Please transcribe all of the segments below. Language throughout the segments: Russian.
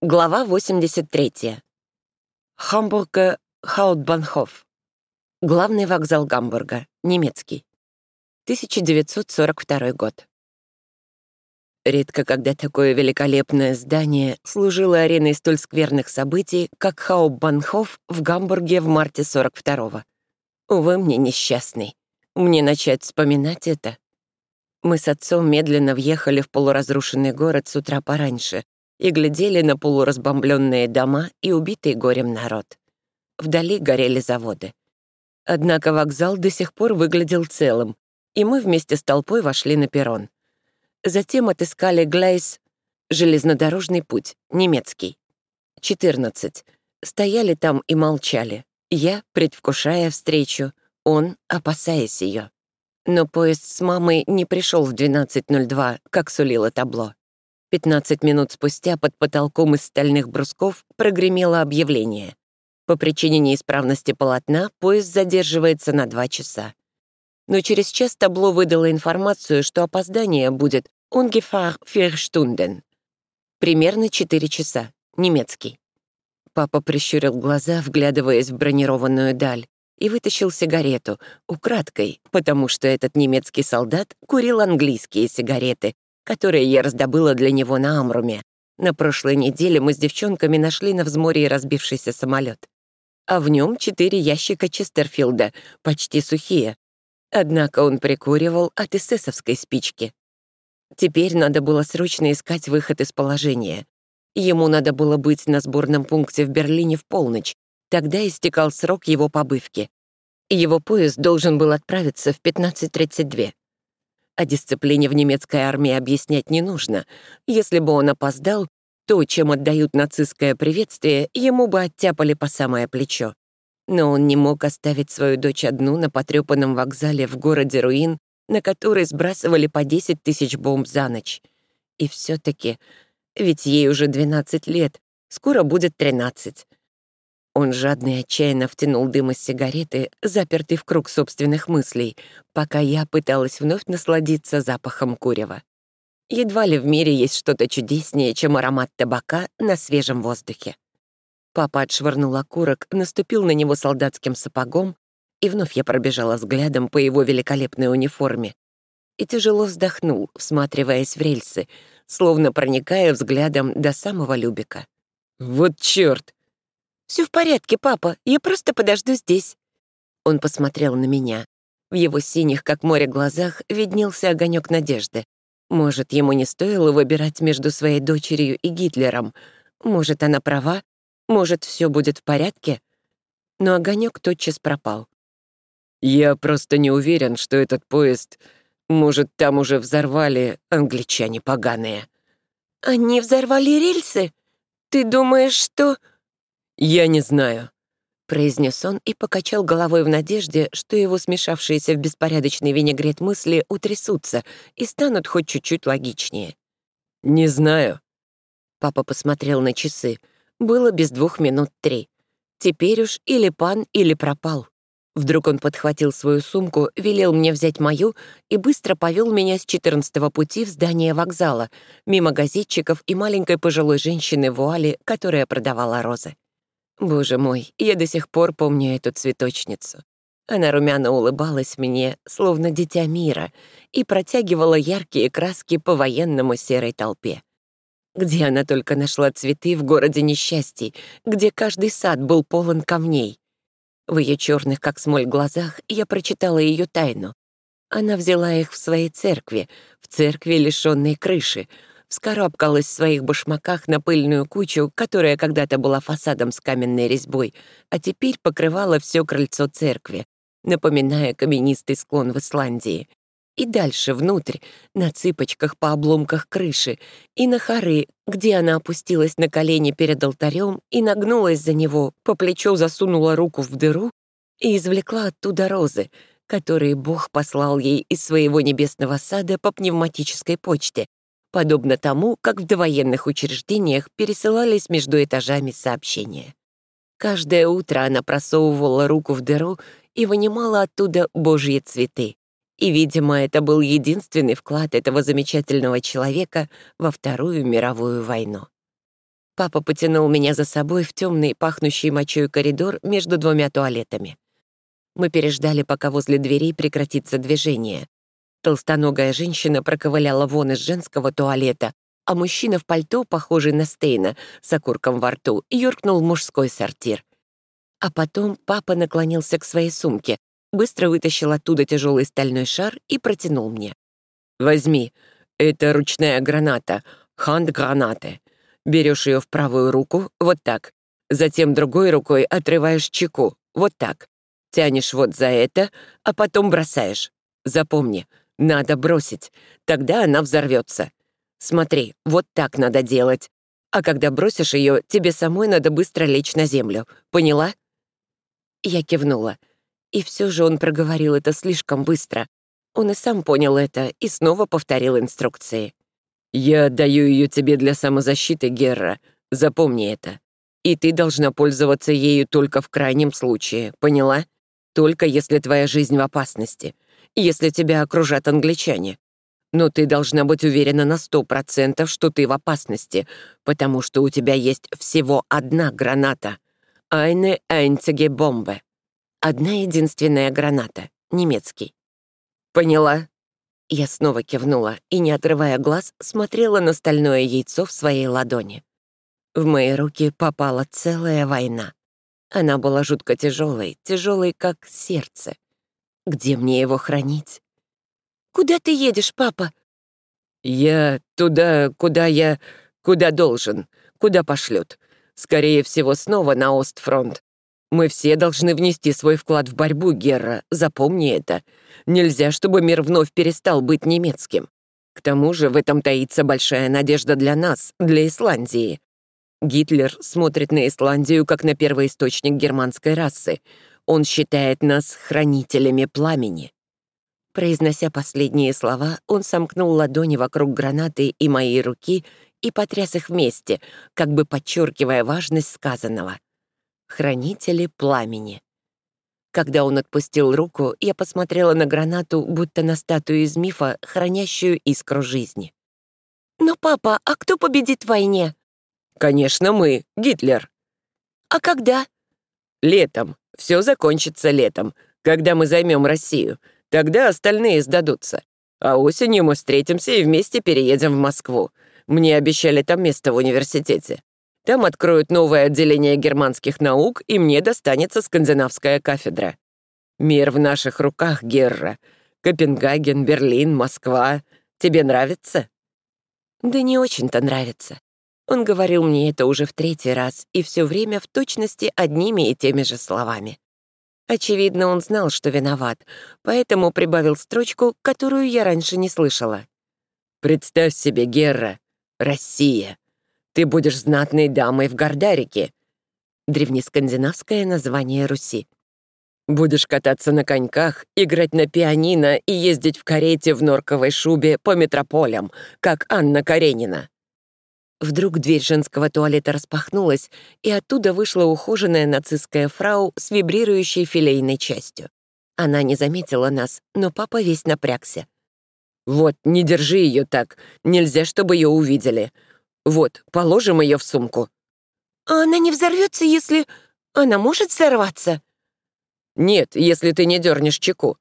Глава 83. Хамбурга Хаутбанхоф. Главный вокзал Гамбурга. Немецкий. 1942 год. Редко когда такое великолепное здание служило ареной столь скверных событий, как Хаубанхоф в Гамбурге в марте 42-го. Увы, мне несчастный. Мне начать вспоминать это? Мы с отцом медленно въехали в полуразрушенный город с утра пораньше, и глядели на полуразбомбленные дома и убитый горем народ. Вдали горели заводы. Однако вокзал до сих пор выглядел целым, и мы вместе с толпой вошли на перрон. Затем отыскали Глейс, железнодорожный путь, немецкий. 14. Стояли там и молчали. Я, предвкушая встречу, он, опасаясь ее. Но поезд с мамой не пришел в 12.02, как сулило табло. Пятнадцать минут спустя под потолком из стальных брусков прогремело объявление. По причине неисправности полотна поезд задерживается на два часа. Но через час табло выдало информацию, что опоздание будет ungefähr vier Stunden. Примерно четыре часа. Немецкий. Папа прищурил глаза, вглядываясь в бронированную даль, и вытащил сигарету, украдкой, потому что этот немецкий солдат курил английские сигареты, которые я раздобыла для него на Амруме. На прошлой неделе мы с девчонками нашли на взморье разбившийся самолет. А в нем четыре ящика Честерфилда, почти сухие. Однако он прикуривал от эсэсовской спички. Теперь надо было срочно искать выход из положения. Ему надо было быть на сборном пункте в Берлине в полночь. Тогда истекал срок его побывки. Его поезд должен был отправиться в 15.32. О дисциплине в немецкой армии объяснять не нужно. Если бы он опоздал, то, чем отдают нацистское приветствие, ему бы оттяпали по самое плечо. Но он не мог оставить свою дочь одну на потрепанном вокзале в городе Руин, на который сбрасывали по 10 тысяч бомб за ночь. И все таки ведь ей уже 12 лет, скоро будет 13. Он жадно и отчаянно втянул дым из сигареты, запертый в круг собственных мыслей, пока я пыталась вновь насладиться запахом курева. Едва ли в мире есть что-то чудеснее, чем аромат табака на свежем воздухе. Папа отшвырнул окурок, наступил на него солдатским сапогом, и вновь я пробежала взглядом по его великолепной униформе и тяжело вздохнул, всматриваясь в рельсы, словно проникая взглядом до самого Любика. «Вот чёрт!» Все в порядке, папа, я просто подожду здесь». Он посмотрел на меня. В его синих, как море, глазах виднелся огонек надежды. Может, ему не стоило выбирать между своей дочерью и Гитлером. Может, она права, может, все будет в порядке. Но огонек тотчас пропал. «Я просто не уверен, что этот поезд... Может, там уже взорвали англичане поганые». «Они взорвали рельсы? Ты думаешь, что...» «Я не знаю», — произнес он и покачал головой в надежде, что его смешавшиеся в беспорядочный винегрет мысли утрясутся и станут хоть чуть-чуть логичнее. «Не знаю». Папа посмотрел на часы. Было без двух минут три. Теперь уж или пан, или пропал. Вдруг он подхватил свою сумку, велел мне взять мою и быстро повел меня с 14-го пути в здание вокзала, мимо газетчиков и маленькой пожилой женщины в вуале, которая продавала розы. Боже мой, я до сих пор помню эту цветочницу. Она румяно улыбалась мне, словно дитя мира, и протягивала яркие краски по военному серой толпе. Где она только нашла цветы в городе несчастий, где каждый сад был полон камней. В ее черных, как смоль, глазах я прочитала ее тайну. Она взяла их в своей церкви, в церкви, лишенной крыши, вскарабкалась в своих башмаках на пыльную кучу, которая когда-то была фасадом с каменной резьбой, а теперь покрывала все крыльцо церкви, напоминая каменистый склон в Исландии. И дальше, внутрь, на цыпочках по обломках крыши, и на хоры, где она опустилась на колени перед алтарем и нагнулась за него, по плечу засунула руку в дыру и извлекла оттуда розы, которые Бог послал ей из своего небесного сада по пневматической почте, подобно тому, как в довоенных учреждениях пересылались между этажами сообщения. Каждое утро она просовывала руку в дыру и вынимала оттуда божьи цветы. И, видимо, это был единственный вклад этого замечательного человека во Вторую мировую войну. Папа потянул меня за собой в темный, пахнущий мочой коридор между двумя туалетами. Мы переждали, пока возле дверей прекратится движение. Толстоногая женщина проковыляла вон из женского туалета, а мужчина в пальто, похожий на Стейна, с окурком во рту, юркнул в мужской сортир. А потом папа наклонился к своей сумке, быстро вытащил оттуда тяжелый стальной шар и протянул мне. «Возьми, это ручная граната, ханд-гранаты. Берешь ее в правую руку, вот так. Затем другой рукой отрываешь чеку, вот так. Тянешь вот за это, а потом бросаешь. Запомни, надо бросить, тогда она взорвется. Смотри, вот так надо делать. А когда бросишь ее, тебе самой надо быстро лечь на землю. Поняла? Я кивнула. И все же он проговорил это слишком быстро. Он и сам понял это и снова повторил инструкции. «Я отдаю ее тебе для самозащиты, Герра. Запомни это. И ты должна пользоваться ею только в крайнем случае, поняла? Только если твоя жизнь в опасности, если тебя окружат англичане. Но ты должна быть уверена на сто процентов, что ты в опасности, потому что у тебя есть всего одна граната. Eine einzige Bombe. Одна единственная граната. Немецкий. Поняла? Я снова кивнула и, не отрывая глаз, смотрела на стальное яйцо в своей ладони. В мои руки попала целая война. Она была жутко тяжелой, тяжелой, как сердце. Где мне его хранить? «Куда ты едешь, папа?» «Я туда, куда я... куда должен, куда пошлют. Скорее всего, снова на Остфронт. Мы все должны внести свой вклад в борьбу, Герра, запомни это. Нельзя, чтобы мир вновь перестал быть немецким. К тому же в этом таится большая надежда для нас, для Исландии. Гитлер смотрит на Исландию как на первоисточник германской расы. Он считает нас хранителями пламени. Произнося последние слова, он сомкнул ладони вокруг гранаты и моей руки и потряс их вместе, как бы подчеркивая важность сказанного. «Хранители пламени». Когда он отпустил руку, я посмотрела на гранату, будто на статую из мифа, хранящую искру жизни. «Но, папа, а кто победит в войне?» «Конечно, мы, Гитлер». «А когда?» «Летом. Все закончится летом, когда мы займем Россию. Тогда остальные сдадутся. А осенью мы встретимся и вместе переедем в Москву. Мне обещали там место в университете. Там откроют новое отделение германских наук, и мне достанется скандинавская кафедра. Мир в наших руках, Герра. Копенгаген, Берлин, Москва. Тебе нравится? Да не очень-то нравится. Он говорил мне это уже в третий раз, и все время в точности одними и теми же словами. Очевидно, он знал, что виноват, поэтому прибавил строчку, которую я раньше не слышала. «Представь себе, Герра, Россия. Ты будешь знатной дамой в Гордарике». Древнескандинавское название Руси. Будешь кататься на коньках, играть на пианино и ездить в карете в норковой шубе по метрополям, как Анна Каренина. Вдруг дверь женского туалета распахнулась, и оттуда вышла ухоженная нацистская фрау с вибрирующей филейной частью. Она не заметила нас, но папа весь напрягся. «Вот, не держи ее так, нельзя, чтобы ее увидели. Вот, положим ее в сумку». «А она не взорвется, если... Она может взорваться?» «Нет, если ты не дернешь чеку.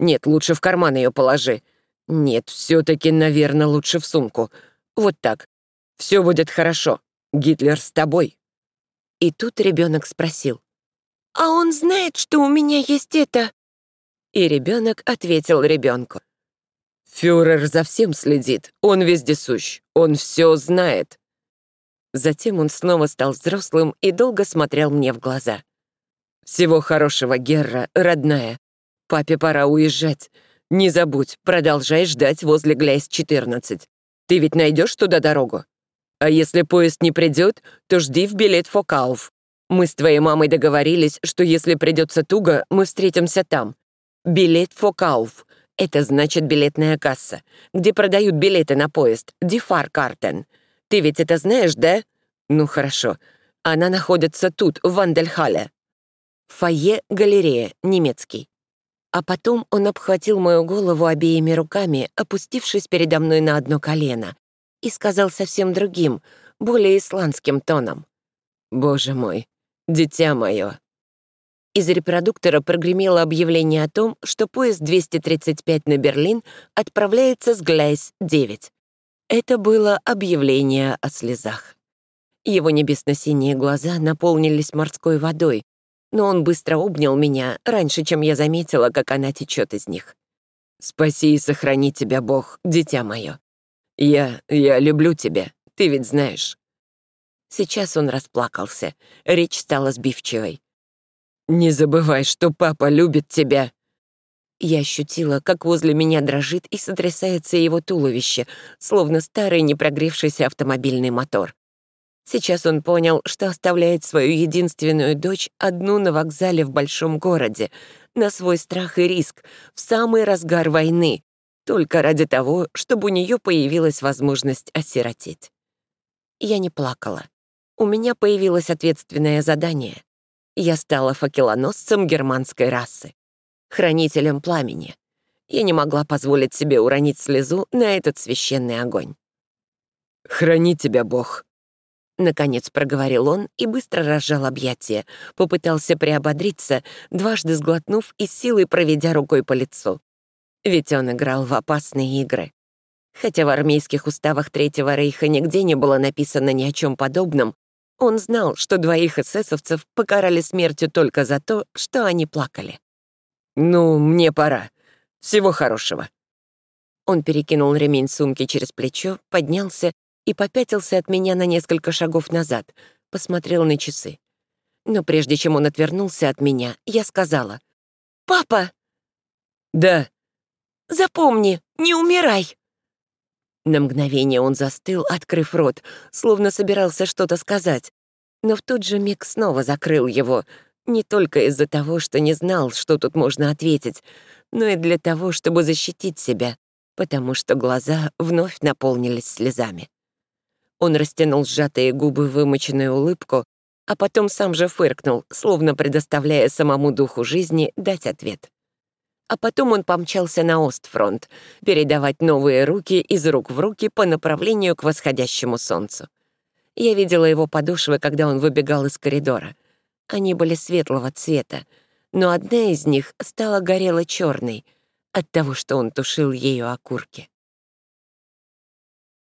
Нет, лучше в карман ее положи. Нет, все-таки, наверное, лучше в сумку. Вот так. Все будет хорошо. Гитлер с тобой». И тут ребенок спросил. «А он знает, что у меня есть это?» И ребенок ответил ребенку. «Фюрер за всем следит, он вездесущ, он все знает». Затем он снова стал взрослым и долго смотрел мне в глаза. «Всего хорошего, Герра, родная. Папе пора уезжать. Не забудь, продолжай ждать возле Гляйс-14. Ты ведь найдешь туда дорогу?» А если поезд не придет, то жди в билет Фокауф. Мы с твоей мамой договорились, что если придется туго, мы встретимся там. Билет Фокауф — это значит билетная касса, где продают билеты на поезд, Дифар Картен. Ты ведь это знаешь, да? Ну хорошо. Она находится тут, в Вандельхале. Фойе, галерея, немецкий. А потом он обхватил мою голову обеими руками, опустившись передо мной на одно колено, и сказал совсем другим, более исландским тоном. «Боже мой, дитя мое!» Из репродуктора прогремело объявление о том, что поезд 235 на Берлин отправляется с Глайс 9. Это было объявление о слезах. Его небесно-синие глаза наполнились морской водой, но он быстро обнял меня раньше, чем я заметила, как она течет из них. «Спаси и сохрани тебя, Бог, дитя мое. Я... я люблю тебя, ты ведь знаешь». Сейчас он расплакался, речь стала сбивчивой. «Не забывай, что папа любит тебя!» Я ощутила, как возле меня дрожит и сотрясается его туловище, словно старый непрогревшийся автомобильный мотор. Сейчас он понял, что оставляет свою единственную дочь одну на вокзале в большом городе, на свой страх и риск, в самый разгар войны, только ради того, чтобы у нее появилась возможность осиротеть. Я не плакала. У меня появилось ответственное задание. Я стала факелоносцем германской расы, хранителем пламени. Я не могла позволить себе уронить слезу на этот священный огонь. «Храни тебя, Бог!» Наконец проговорил он и быстро разжал объятия, попытался приободриться, дважды сглотнув и силой проведя рукой по лицу. Ведь он играл в опасные игры. Хотя в армейских уставах Третьего Рейха нигде не было написано ни о чем подобном, он знал, что двоих эсэсовцев покарали смертью только за то, что они плакали. «Ну, мне пора. Всего хорошего». Он перекинул ремень сумки через плечо, поднялся и попятился от меня на несколько шагов назад, посмотрел на часы. Но прежде чем он отвернулся от меня, я сказала, «Папа!» «Да». «Запомни, не умирай!» На мгновение он застыл, открыв рот, словно собирался что-то сказать. Но в тот же миг снова закрыл его, не только из-за того, что не знал, что тут можно ответить, но и для того, чтобы защитить себя, потому что глаза вновь наполнились слезами. Он растянул сжатые губы вымоченную улыбку, а потом сам же фыркнул, словно предоставляя самому духу жизни дать ответ. А потом он помчался на Остфронт, передавать новые руки из рук в руки по направлению к восходящему солнцу. Я видела его подошвы, когда он выбегал из коридора. Они были светлого цвета, но одна из них стала горела черной от того, что он тушил ею окурки.